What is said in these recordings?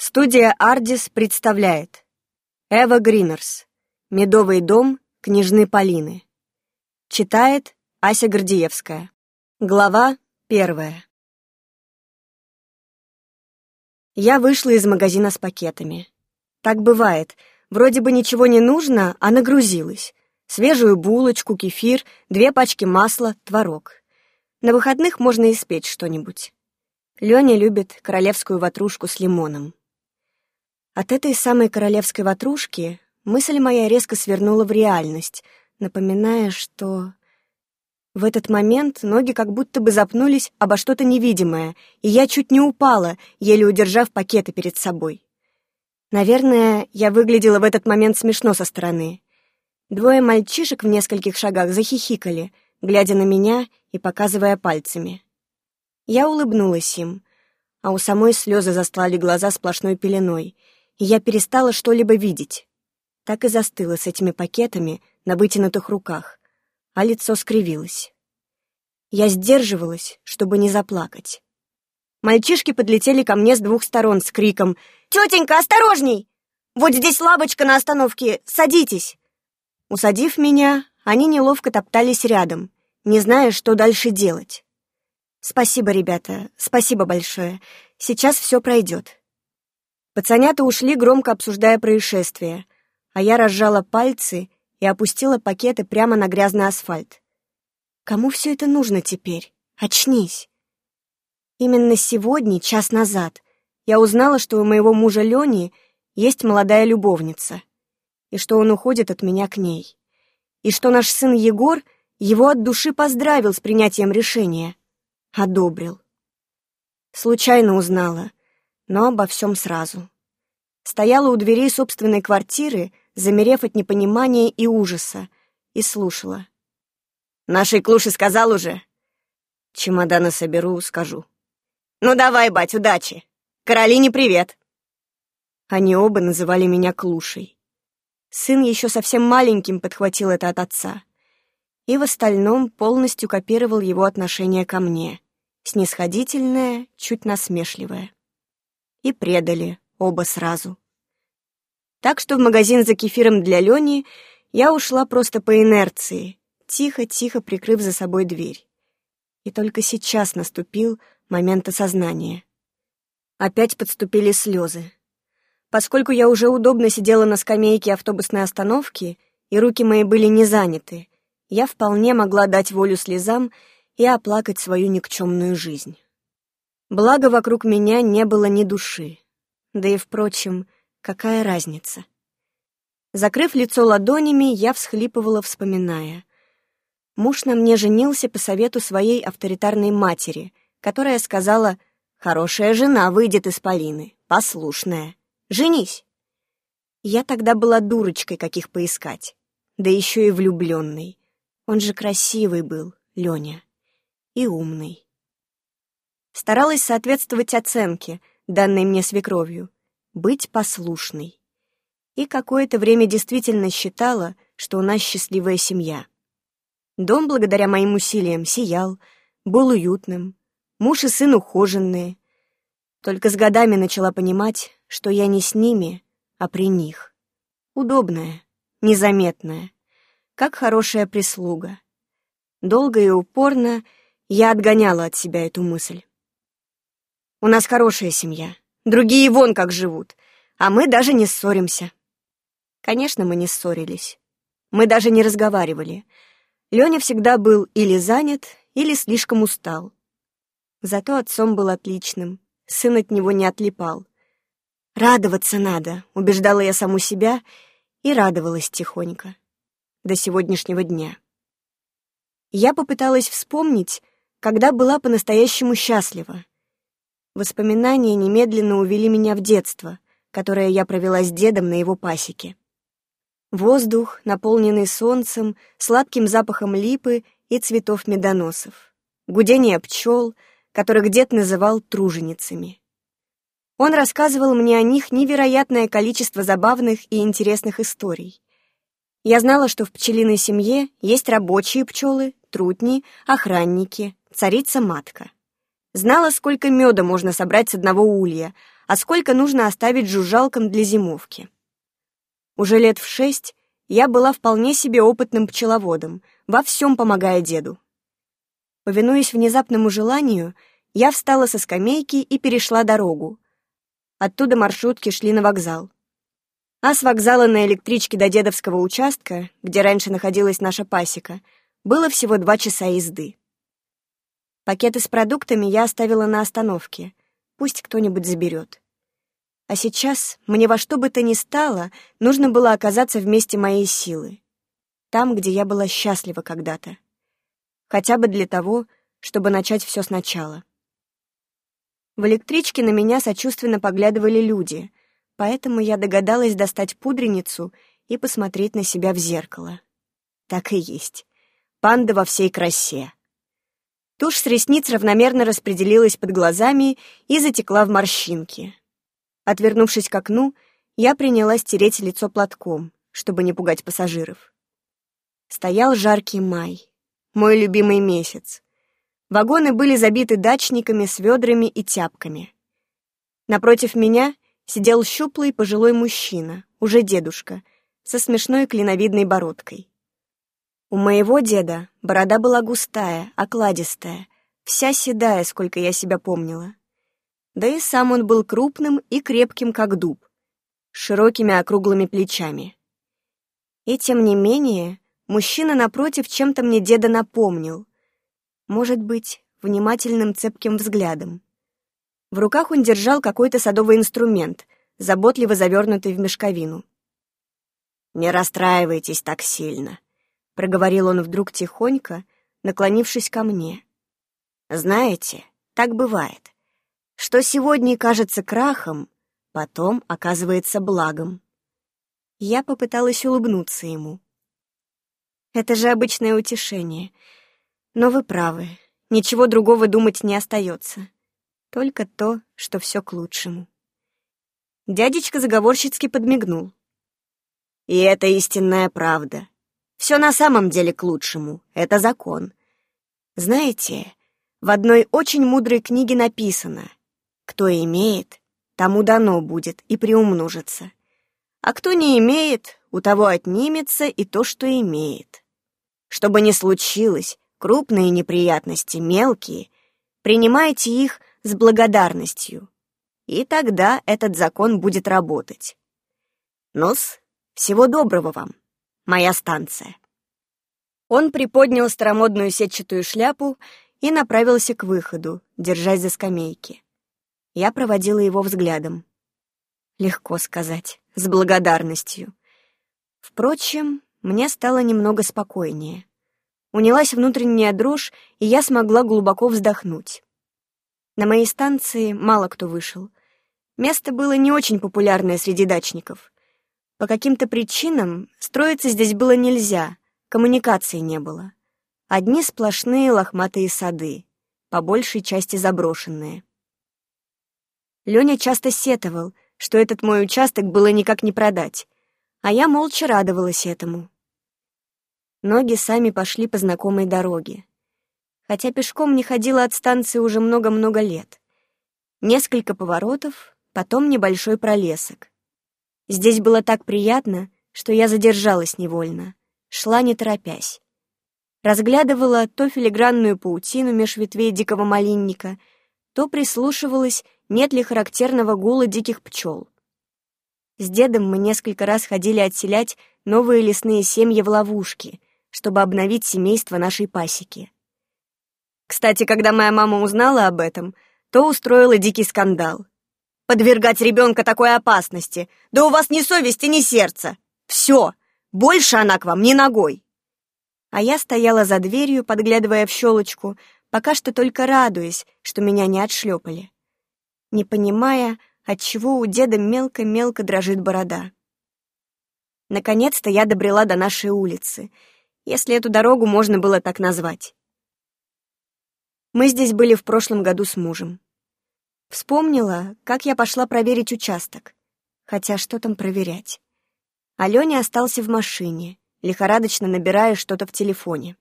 Студия «Ардис» представляет Эва Гринерс «Медовый дом княжны Полины». Читает Ася Гордиевская. Глава первая. Я вышла из магазина с пакетами. Так бывает. Вроде бы ничего не нужно, а нагрузилась. Свежую булочку, кефир, две пачки масла, творог. На выходных можно испечь что-нибудь. Лёня любит королевскую ватрушку с лимоном. От этой самой королевской ватрушки мысль моя резко свернула в реальность, напоминая, что... В этот момент ноги как будто бы запнулись обо что-то невидимое, и я чуть не упала, еле удержав пакеты перед собой. Наверное, я выглядела в этот момент смешно со стороны. Двое мальчишек в нескольких шагах захихикали, глядя на меня и показывая пальцами. Я улыбнулась им, а у самой слезы застлали глаза сплошной пеленой — и я перестала что-либо видеть. Так и застыла с этими пакетами на вытянутых руках, а лицо скривилось. Я сдерживалась, чтобы не заплакать. Мальчишки подлетели ко мне с двух сторон с криком «Тетенька, осторожней! Вот здесь лавочка на остановке, садитесь!» Усадив меня, они неловко топтались рядом, не зная, что дальше делать. «Спасибо, ребята, спасибо большое. Сейчас все пройдет». Пацанята ушли, громко обсуждая происшествие, а я разжала пальцы и опустила пакеты прямо на грязный асфальт. Кому все это нужно теперь? Очнись. Именно сегодня, час назад, я узнала, что у моего мужа Лени есть молодая любовница, и что он уходит от меня к ней, и что наш сын Егор его от души поздравил с принятием решения, одобрил. Случайно узнала — но обо всем сразу. Стояла у дверей собственной квартиры, замерев от непонимания и ужаса, и слушала. «Нашей Клуше сказал уже?» «Чемоданы соберу, скажу». «Ну давай, бать, удачи! Каролине привет!» Они оба называли меня Клушей. Сын еще совсем маленьким подхватил это от отца. И в остальном полностью копировал его отношение ко мне. Снисходительное, чуть насмешливое и предали оба сразу. Так что в магазин за кефиром для Лёни я ушла просто по инерции, тихо-тихо прикрыв за собой дверь. И только сейчас наступил момент осознания. Опять подступили слезы. Поскольку я уже удобно сидела на скамейке автобусной остановки, и руки мои были не заняты, я вполне могла дать волю слезам и оплакать свою никчемную жизнь. Благо, вокруг меня не было ни души. Да и, впрочем, какая разница? Закрыв лицо ладонями, я всхлипывала, вспоминая. Муж на мне женился по совету своей авторитарной матери, которая сказала «Хорошая жена выйдет из Полины, послушная. Женись!» Я тогда была дурочкой, каких поискать. Да еще и влюбленный. Он же красивый был, Леня. И умный. Старалась соответствовать оценке, данной мне свекровью, быть послушной. И какое-то время действительно считала, что у нас счастливая семья. Дом, благодаря моим усилиям, сиял, был уютным, муж и сын ухоженные. Только с годами начала понимать, что я не с ними, а при них. Удобная, незаметная, как хорошая прислуга. Долго и упорно я отгоняла от себя эту мысль. У нас хорошая семья. Другие вон как живут. А мы даже не ссоримся. Конечно, мы не ссорились. Мы даже не разговаривали. Лёня всегда был или занят, или слишком устал. Зато отцом был отличным. Сын от него не отлипал. «Радоваться надо», — убеждала я саму себя и радовалась тихонько. До сегодняшнего дня. Я попыталась вспомнить, когда была по-настоящему счастлива, Воспоминания немедленно увели меня в детство, которое я провела с дедом на его пасеке. Воздух, наполненный солнцем, сладким запахом липы и цветов медоносов. Гудение пчел, которых дед называл труженицами. Он рассказывал мне о них невероятное количество забавных и интересных историй. Я знала, что в пчелиной семье есть рабочие пчелы, трутни, охранники, царица-матка. Знала, сколько меда можно собрать с одного улья, а сколько нужно оставить жужжалкам для зимовки. Уже лет в шесть я была вполне себе опытным пчеловодом, во всем помогая деду. Повинуясь внезапному желанию, я встала со скамейки и перешла дорогу. Оттуда маршрутки шли на вокзал. А с вокзала на электричке до дедовского участка, где раньше находилась наша пасека, было всего два часа езды. Пакеты с продуктами я оставила на остановке. Пусть кто-нибудь заберет. А сейчас мне во что бы то ни стало, нужно было оказаться вместе моей силы. Там, где я была счастлива когда-то. Хотя бы для того, чтобы начать все сначала. В электричке на меня сочувственно поглядывали люди, поэтому я догадалась достать пудреницу и посмотреть на себя в зеркало. Так и есть. Панда во всей красе. Тушь с ресниц равномерно распределилась под глазами и затекла в морщинки. Отвернувшись к окну, я принялась тереть лицо платком, чтобы не пугать пассажиров. Стоял жаркий май, мой любимый месяц. Вагоны были забиты дачниками с ведрами и тяпками. Напротив меня сидел щуплый пожилой мужчина, уже дедушка, со смешной клиновидной бородкой. У моего деда борода была густая, окладистая, вся седая, сколько я себя помнила. Да и сам он был крупным и крепким, как дуб, с широкими округлыми плечами. И тем не менее, мужчина напротив чем-то мне деда напомнил. Может быть, внимательным цепким взглядом. В руках он держал какой-то садовый инструмент, заботливо завернутый в мешковину. «Не расстраивайтесь так сильно», проговорил он вдруг тихонько, наклонившись ко мне. Знаете, так бывает, что сегодня кажется крахом, потом оказывается благом. Я попыталась улыбнуться ему. Это же обычное утешение. Но вы правы, ничего другого думать не остается. Только то, что все к лучшему. Дядечка заговорщицки подмигнул. И это истинная правда. Все на самом деле к лучшему. Это закон. Знаете, в одной очень мудрой книге написано «Кто имеет, тому дано будет и приумножится. А кто не имеет, у того отнимется и то, что имеет. Что бы ни случилось, крупные неприятности, мелкие, принимайте их с благодарностью, и тогда этот закон будет работать. Нос, всего доброго вам моя станция». Он приподнял старомодную сетчатую шляпу и направился к выходу, держась за скамейки. Я проводила его взглядом. Легко сказать, с благодарностью. Впрочем, мне стало немного спокойнее. Унялась внутренняя дрожь, и я смогла глубоко вздохнуть. На моей станции мало кто вышел. Место было не очень популярное среди дачников. По каким-то причинам строиться здесь было нельзя, коммуникаций не было. Одни сплошные лохматые сады, по большей части заброшенные. Леня часто сетовал, что этот мой участок было никак не продать, а я молча радовалась этому. Ноги сами пошли по знакомой дороге. Хотя пешком не ходила от станции уже много-много лет. Несколько поворотов, потом небольшой пролесок. Здесь было так приятно, что я задержалась невольно, шла не торопясь. Разглядывала то филигранную паутину меж ветвей дикого малинника, то прислушивалась, нет ли характерного гула диких пчел. С дедом мы несколько раз ходили отселять новые лесные семьи в ловушки, чтобы обновить семейство нашей пасеки. Кстати, когда моя мама узнала об этом, то устроила дикий скандал — подвергать ребенка такой опасности. Да у вас ни совести, ни сердца. Все, больше она к вам ни ногой. А я стояла за дверью, подглядывая в щелочку, пока что только радуясь, что меня не отшлепали. Не понимая, отчего у деда мелко-мелко дрожит борода. Наконец-то я добрела до нашей улицы, если эту дорогу можно было так назвать. Мы здесь были в прошлом году с мужем. Вспомнила, как я пошла проверить участок. Хотя что там проверять? Алёня остался в машине, лихорадочно набирая что-то в телефоне.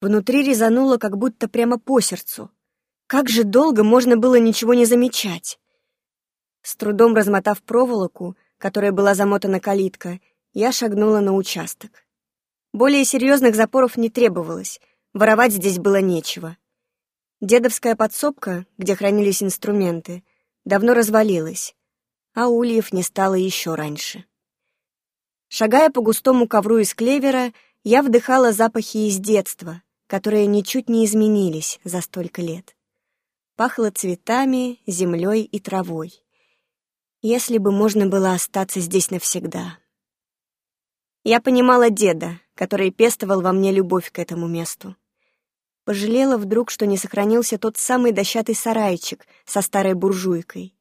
Внутри резануло как будто прямо по сердцу. Как же долго можно было ничего не замечать? С трудом размотав проволоку, которой была замотана калитка, я шагнула на участок. Более серьезных запоров не требовалось, воровать здесь было нечего. Дедовская подсобка, где хранились инструменты, давно развалилась, а ульев не стало еще раньше. Шагая по густому ковру из клевера, я вдыхала запахи из детства, которые ничуть не изменились за столько лет. Пахло цветами, землей и травой. Если бы можно было остаться здесь навсегда. Я понимала деда, который пестовал во мне любовь к этому месту. Пожалела вдруг, что не сохранился тот самый дощатый сарайчик со старой буржуйкой.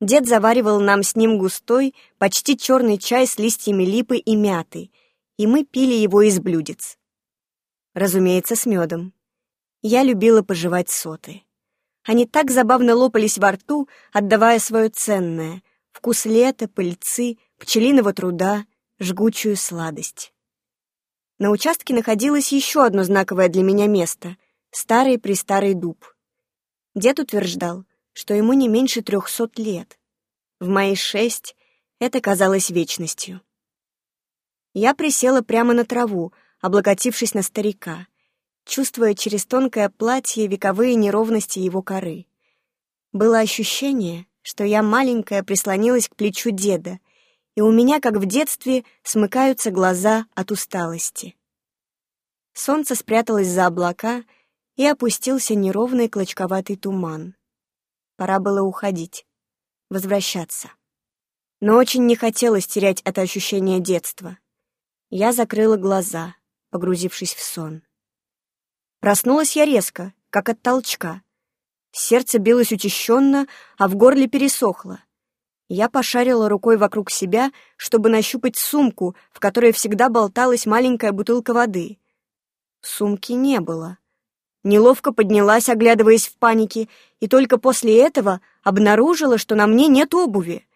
Дед заваривал нам с ним густой, почти черный чай с листьями липы и мяты, и мы пили его из блюдец. Разумеется, с медом. Я любила пожевать соты. Они так забавно лопались во рту, отдавая свое ценное — вкус лета, пыльцы, пчелиного труда, жгучую сладость. На участке находилось еще одно знаковое для меня место — старый-престарый дуб. Дед утверждал, что ему не меньше трехсот лет. В мои шесть это казалось вечностью. Я присела прямо на траву, облокотившись на старика, чувствуя через тонкое платье вековые неровности его коры. Было ощущение, что я маленькая прислонилась к плечу деда, и у меня, как в детстве, смыкаются глаза от усталости. Солнце спряталось за облака, и опустился неровный клочковатый туман. Пора было уходить, возвращаться. Но очень не хотелось терять это ощущение детства. Я закрыла глаза, погрузившись в сон. Проснулась я резко, как от толчка. Сердце билось учащенно, а в горле пересохло. Я пошарила рукой вокруг себя, чтобы нащупать сумку, в которой всегда болталась маленькая бутылка воды. Сумки не было. Неловко поднялась, оглядываясь в панике, и только после этого обнаружила, что на мне нет обуви.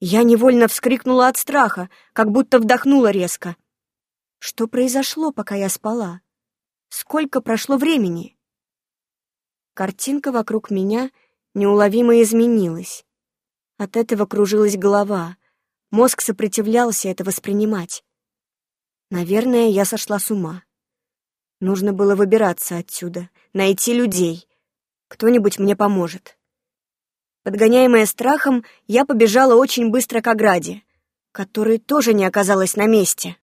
Я невольно вскрикнула от страха, как будто вдохнула резко. Что произошло, пока я спала? Сколько прошло времени? Картинка вокруг меня неуловимо изменилась. От этого кружилась голова. Мозг сопротивлялся это воспринимать. Наверное, я сошла с ума. Нужно было выбираться отсюда, найти людей. Кто-нибудь мне поможет. Подгоняемая страхом, я побежала очень быстро к ограде, которой тоже не оказалась на месте.